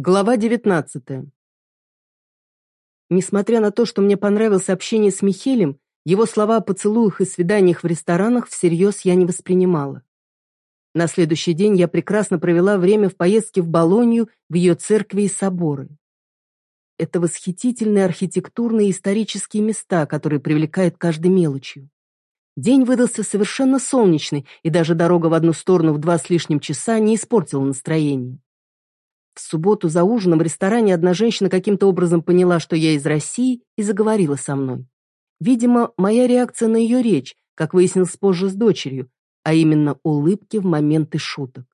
Глава 19. Несмотря на то, что мне понравилось общение с Михелем, его слова о поцелуях и свиданиях в ресторанах всерьез я не воспринимала. На следующий день я прекрасно провела время в поездке в Болонью, в ее церкви и соборы. Это восхитительные архитектурные и исторические места, которые привлекают каждой мелочью. День выдался совершенно солнечный, и даже дорога в одну сторону в два с лишним часа не испортила настроение. В субботу за ужином в ресторане одна женщина каким-то образом поняла, что я из России, и заговорила со мной. Видимо, моя реакция на ее речь, как выяснилось позже с дочерью, а именно улыбки в моменты шуток.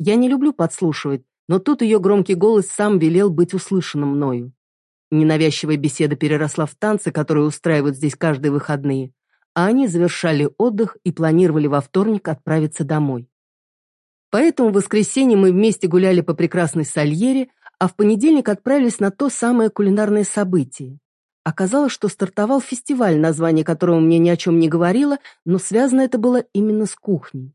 Я не люблю подслушивать, но тут ее громкий голос сам велел быть услышанным мною. Ненавязчивая беседа переросла в танцы, которые устраивают здесь каждые выходные, а они завершали отдых и планировали во вторник отправиться домой. Поэтому в воскресенье мы вместе гуляли по прекрасной Сальере, а в понедельник отправились на то самое кулинарное событие. Оказалось, что стартовал фестиваль, название которого мне ни о чем не говорило, но связано это было именно с кухней.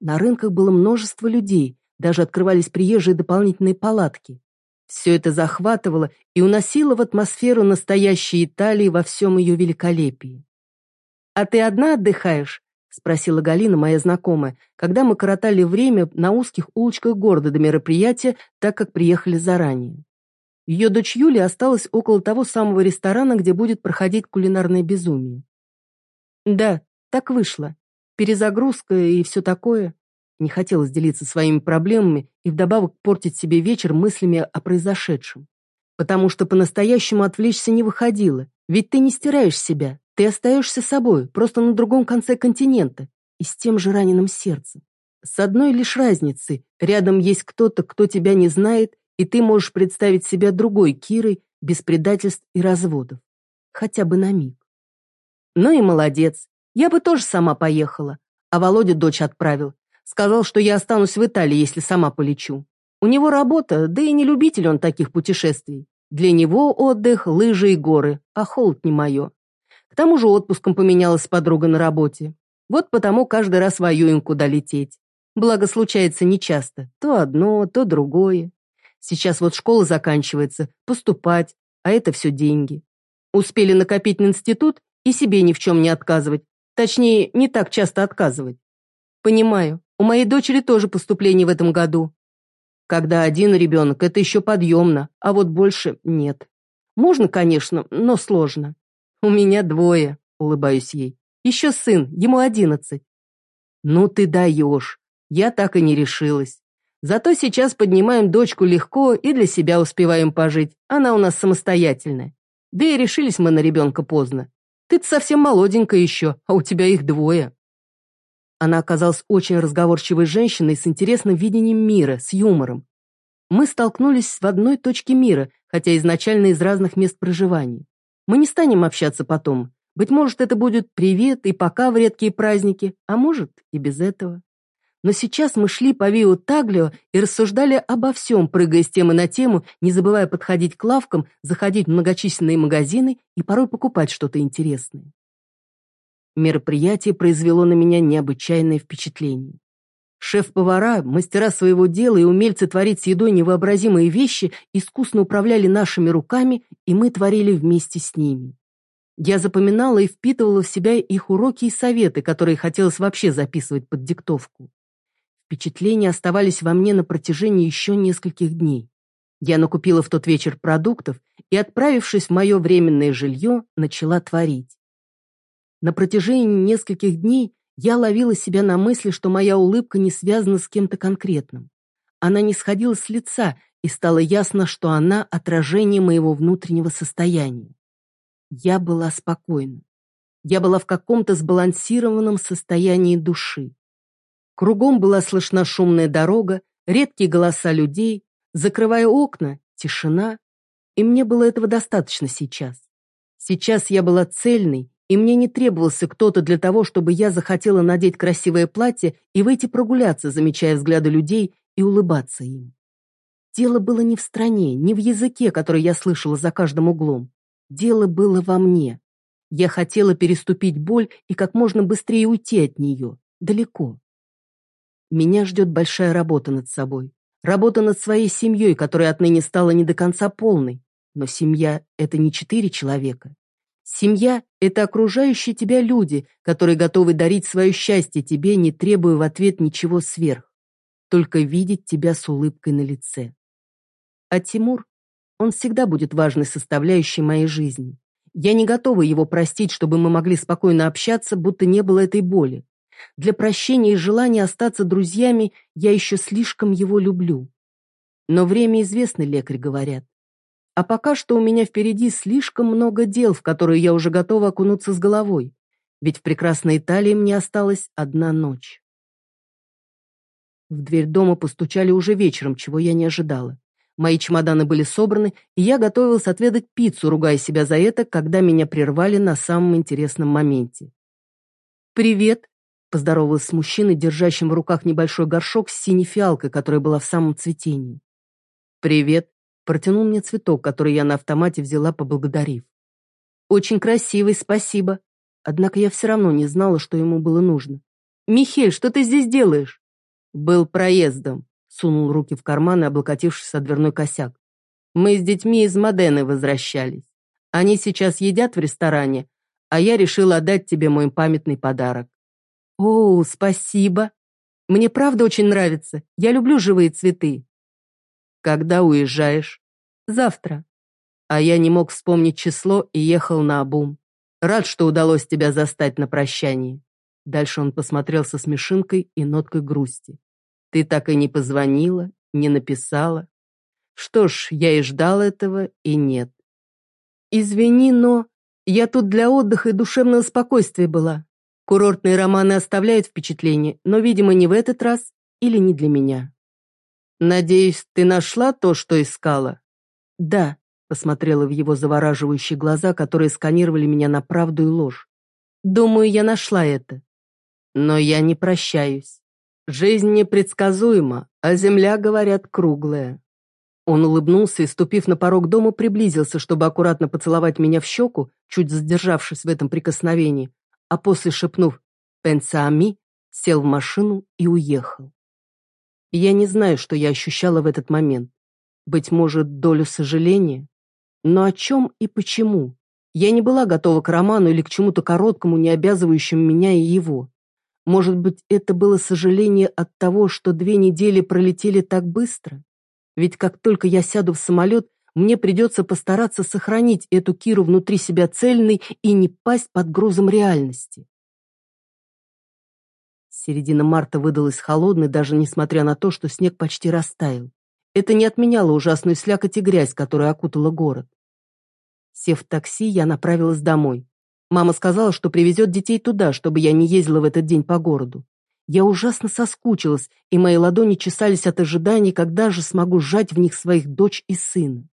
На рынках было множество людей, даже открывались приезжие дополнительные палатки. Все это захватывало и уносило в атмосферу настоящей Италии во всем ее великолепии. «А ты одна отдыхаешь?» — спросила Галина, моя знакомая, когда мы коротали время на узких улочках города до мероприятия, так как приехали заранее. Ее дочь Юля осталась около того самого ресторана, где будет проходить кулинарное безумие. Да, так вышло. Перезагрузка и все такое. Не хотелось делиться своими проблемами и вдобавок портить себе вечер мыслями о произошедшем. Потому что по-настоящему отвлечься не выходило, ведь ты не стираешь себя, ты остаешься собой, просто на другом конце континента и с тем же раненым сердцем. С одной лишь разницей, рядом есть кто-то, кто тебя не знает, и ты можешь представить себя другой Кирой, без предательств и разводов. Хотя бы на миг. Ну и молодец. Я бы тоже сама поехала. А Володя дочь отправил. Сказал, что я останусь в Италии, если сама полечу. У него работа, да и не любитель он таких путешествий. Для него отдых, лыжи и горы, а холод не мое тому же отпуском поменялась с подругой на работе. Вот потому каждый раз воюем, куда лететь. Благо, случается нечасто. То одно, то другое. Сейчас вот школа заканчивается, поступать, а это все деньги. Успели накопить на институт и себе ни в чем не отказывать. Точнее, не так часто отказывать. Понимаю, у моей дочери тоже поступление в этом году. Когда один ребенок, это еще подъемно, а вот больше нет. Можно, конечно, но сложно. «У меня двое», — улыбаюсь ей. «Еще сын, ему одиннадцать». «Ну ты даешь. Я так и не решилась. Зато сейчас поднимаем дочку легко и для себя успеваем пожить. Она у нас самостоятельная. Да и решились мы на ребенка поздно. Ты-то совсем молоденькая еще, а у тебя их двое». Она оказалась очень разговорчивой женщиной с интересным видением мира, с юмором. Мы столкнулись в одной точке мира, хотя изначально из разных мест проживания. Мы не станем общаться потом. Быть может, это будет привет и пока в редкие праздники, а может и без этого. Но сейчас мы шли по Вио Таглио и рассуждали обо всем, прыгая с темы на тему, не забывая подходить к лавкам, заходить в многочисленные магазины и порой покупать что-то интересное. Мероприятие произвело на меня необычайное впечатление. Шеф-повара, мастера своего дела и умельцы творить с едой невообразимые вещи искусно управляли нашими руками, и мы творили вместе с ними. Я запоминала и впитывала в себя их уроки и советы, которые хотелось вообще записывать под диктовку. Впечатления оставались во мне на протяжении еще нескольких дней. Я накупила в тот вечер продуктов и, отправившись в мое временное жилье, начала творить. На протяжении нескольких дней я ловила себя на мысли, что моя улыбка не связана с кем-то конкретным. Она не сходила с лица, и стало ясно, что она — отражение моего внутреннего состояния. Я была спокойна. Я была в каком-то сбалансированном состоянии души. Кругом была слышна шумная дорога, редкие голоса людей, закрывая окна, тишина, и мне было этого достаточно сейчас. Сейчас я была цельной и мне не требовался кто-то для того, чтобы я захотела надеть красивое платье и выйти прогуляться, замечая взгляды людей и улыбаться им. Дело было не в стране, не в языке, который я слышала за каждым углом. Дело было во мне. Я хотела переступить боль и как можно быстрее уйти от нее, далеко. Меня ждет большая работа над собой. работа над своей семьей, которая отныне стала не до конца полной. Но семья — это не четыре человека. Семья — это окружающие тебя люди, которые готовы дарить свое счастье тебе, не требуя в ответ ничего сверх, только видеть тебя с улыбкой на лице. А Тимур, он всегда будет важной составляющей моей жизни. Я не готова его простить, чтобы мы могли спокойно общаться, будто не было этой боли. Для прощения и желания остаться друзьями я еще слишком его люблю. Но время известно, лекарь говорят. А пока что у меня впереди слишком много дел, в которые я уже готова окунуться с головой. Ведь в прекрасной Италии мне осталась одна ночь. В дверь дома постучали уже вечером, чего я не ожидала. Мои чемоданы были собраны, и я готовилась отведать пиццу, ругая себя за это, когда меня прервали на самом интересном моменте. «Привет», — поздоровалась с мужчиной, держащим в руках небольшой горшок с синей фиалкой, которая была в самом цветении. «Привет», Протянул мне цветок, который я на автомате взяла, поблагодарив. «Очень красивый, спасибо». Однако я все равно не знала, что ему было нужно. «Михель, что ты здесь делаешь?» «Был проездом», — сунул руки в карманы, облокотившись о дверной косяк. «Мы с детьми из Модены возвращались. Они сейчас едят в ресторане, а я решила отдать тебе мой памятный подарок». «О, спасибо. Мне правда очень нравится. Я люблю живые цветы. Когда уезжаешь? Завтра. А я не мог вспомнить число и ехал на обум. Рад, что удалось тебя застать на прощании. Дальше он посмотрел со смешинкой и ноткой грусти. Ты так и не позвонила, не написала. Что ж, я и ждал этого, и нет. Извини, но я тут для отдыха и душевного спокойствия была. Курортные романы оставляют впечатление, но, видимо, не в этот раз или не для меня. «Надеюсь, ты нашла то, что искала?» «Да», — посмотрела в его завораживающие глаза, которые сканировали меня на правду и ложь. «Думаю, я нашла это. Но я не прощаюсь. Жизнь непредсказуема, а земля, говорят, круглая». Он улыбнулся и, ступив на порог дома, приблизился, чтобы аккуратно поцеловать меня в щеку, чуть задержавшись в этом прикосновении, а после шепнув «Пенсаами», сел в машину и уехал. Я не знаю, что я ощущала в этот момент. Быть может, долю сожаления? Но о чем и почему? Я не была готова к роману или к чему-то короткому, не обязывающему меня и его. Может быть, это было сожаление от того, что две недели пролетели так быстро? Ведь как только я сяду в самолет, мне придется постараться сохранить эту Киру внутри себя цельной и не пасть под грузом реальности. Середина марта выдалась холодной, даже несмотря на то, что снег почти растаял. Это не отменяло ужасную слякоть и грязь, которая окутала город. Сев в такси, я направилась домой. Мама сказала, что привезет детей туда, чтобы я не ездила в этот день по городу. Я ужасно соскучилась, и мои ладони чесались от ожиданий, когда же смогу сжать в них своих дочь и сына.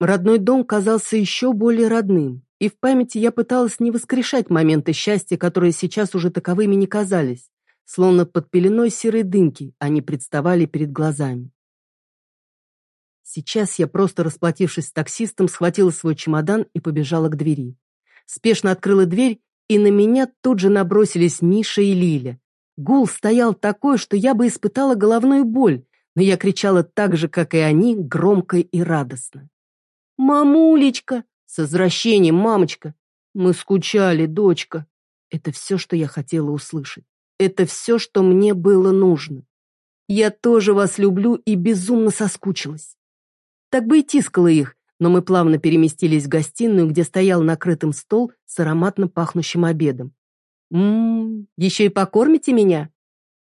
Родной дом казался еще более родным, и в памяти я пыталась не воскрешать моменты счастья, которые сейчас уже таковыми не казались, Словно под пеленой серой дымки они представали перед глазами. Сейчас я, просто расплатившись с таксистом, схватила свой чемодан и побежала к двери. Спешно открыла дверь, и на меня тут же набросились Миша и Лиля. Гул стоял такой, что я бы испытала головную боль, но я кричала так же, как и они, громко и радостно. «Мамулечка! С возвращением, мамочка! Мы скучали, дочка!» Это все, что я хотела услышать. Это все, что мне было нужно. Я тоже вас люблю и безумно соскучилась. Так бы и тискала их, но мы плавно переместились в гостиную, где стоял накрытым стол с ароматно пахнущим обедом. «Ммм, еще и покормите меня?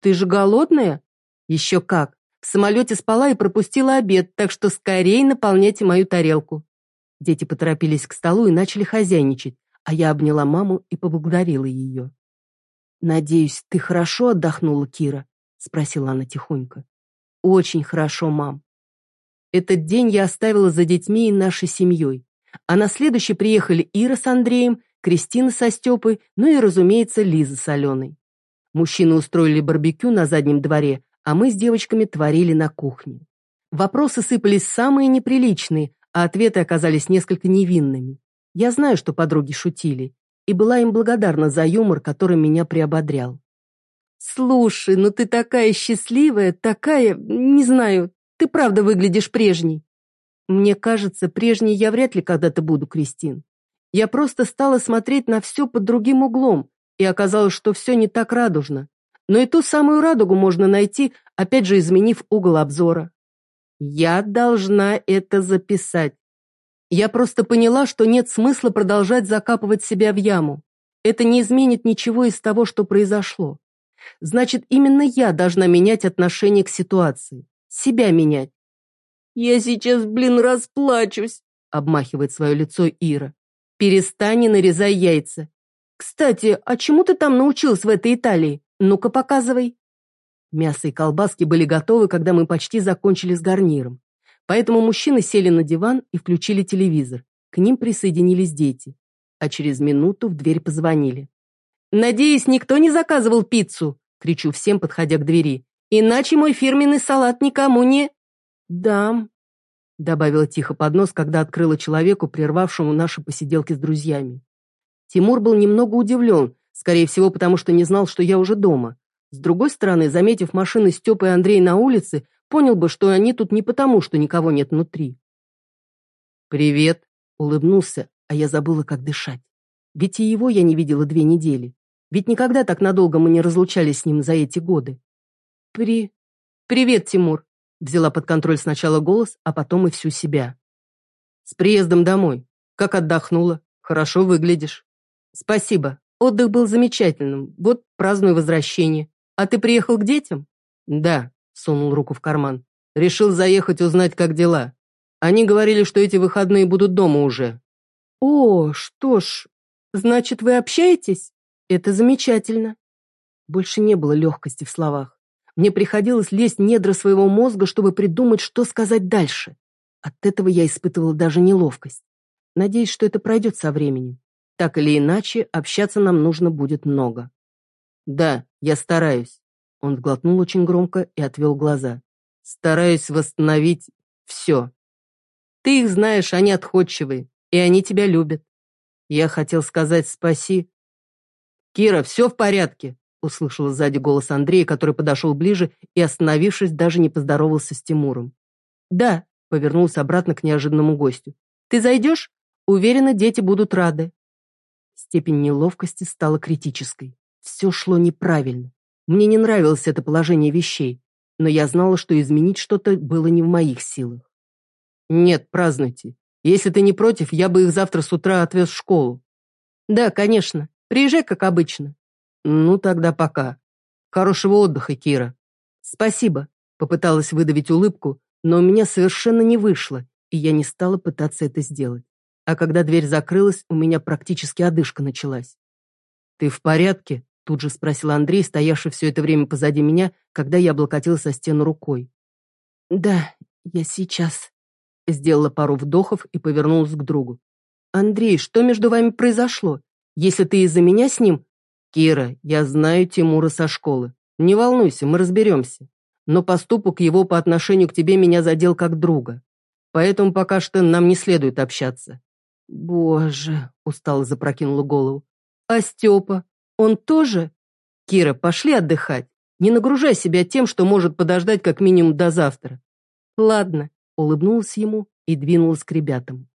Ты же голодная?» «Еще как. В самолете спала и пропустила обед, так что скорее наполняйте мою тарелку». Дети поторопились к столу и начали хозяйничать, а я обняла маму и поблагодарила ее. «Надеюсь, ты хорошо отдохнула, Кира?» — спросила она тихонько. «Очень хорошо, мам. Этот день я оставила за детьми и нашей семьей. А на следующий приехали Ира с Андреем, Кристина со Степой, ну и, разумеется, Лиза с Аленой. Мужчины устроили барбекю на заднем дворе, а мы с девочками творили на кухне. Вопросы сыпались самые неприличные, а ответы оказались несколько невинными. Я знаю, что подруги шутили, и была им благодарна за юмор, который меня приободрял. «Слушай, ну ты такая счастливая, такая, не знаю, Ты правда выглядишь прежней. Мне кажется, прежней я вряд ли когда-то буду, Кристин. Я просто стала смотреть на все под другим углом, и оказалось, что все не так радужно. Но и ту самую радугу можно найти, опять же изменив угол обзора. Я должна это записать. Я просто поняла, что нет смысла продолжать закапывать себя в яму. Это не изменит ничего из того, что произошло. Значит, именно я должна менять отношение к ситуации. Себя менять. «Я сейчас, блин, расплачусь», — обмахивает свое лицо Ира. «Перестань и нарезай яйца. Кстати, а чему ты там научилась в этой Италии? Ну-ка, показывай». Мясо и колбаски были готовы, когда мы почти закончили с гарниром. Поэтому мужчины сели на диван и включили телевизор. К ним присоединились дети. А через минуту в дверь позвонили. «Надеюсь, никто не заказывал пиццу?» — кричу всем, подходя к двери. «Иначе мой фирменный салат никому не...» «Дам», — добавила тихо под нос, когда открыла человеку, прервавшему наши посиделки с друзьями. Тимур был немного удивлен, скорее всего, потому что не знал, что я уже дома. С другой стороны, заметив машины Степы и Андрей на улице, понял бы, что они тут не потому, что никого нет внутри. «Привет», — улыбнулся, а я забыла, как дышать. Ведь и его я не видела две недели. Ведь никогда так надолго мы не разлучались с ним за эти годы. «При... Привет, Тимур», Взяла под контроль сначала голос, а потом и всю себя. «С приездом домой. Как отдохнула? Хорошо выглядишь». «Спасибо. Отдых был замечательным. Вот праздную возвращение. А ты приехал к детям?» «Да», — сунул руку в карман. «Решил заехать узнать, как дела. Они говорили, что эти выходные будут дома уже». «О, что ж, значит, вы общаетесь? Это замечательно». Больше не было легкости в словах. Мне приходилось лезть недра своего мозга, чтобы придумать, что сказать дальше. От этого я испытывала даже неловкость. Надеюсь, что это пройдет со временем. Так или иначе, общаться нам нужно будет много. Да, я стараюсь. Он глотнул очень громко и отвел глаза. Стараюсь восстановить все. Ты их знаешь, они отходчивые, и они тебя любят. Я хотел сказать спаси. Кира, все в порядке? услышала сзади голос Андрея, который подошел ближе и, остановившись, даже не поздоровался с Тимуром. «Да», — повернулся обратно к неожиданному гостю. «Ты зайдешь? Уверена, дети будут рады». Степень неловкости стала критической. Все шло неправильно. Мне не нравилось это положение вещей, но я знала, что изменить что-то было не в моих силах. «Нет, празднуйте. Если ты не против, я бы их завтра с утра отвез в школу». «Да, конечно. Приезжай, как обычно. «Ну, тогда пока. Хорошего отдыха, Кира». «Спасибо», — попыталась выдавить улыбку, но у меня совершенно не вышло, и я не стала пытаться это сделать. А когда дверь закрылась, у меня практически одышка началась. «Ты в порядке?» — тут же спросил Андрей, стоявший все это время позади меня, когда я облокотилась о стену рукой. «Да, я сейчас», — сделала пару вдохов и повернулась к другу. «Андрей, что между вами произошло? Если ты из-за меня с ним, «Кира, я знаю Тимура со школы. Не волнуйся, мы разберемся. Но поступок его по отношению к тебе меня задел как друга. Поэтому пока что нам не следует общаться». «Боже», — устало запрокинула голову. «А Степа? Он тоже?» «Кира, пошли отдыхать. Не нагружай себя тем, что может подождать как минимум до завтра». «Ладно», — улыбнулась ему и двинулась к ребятам.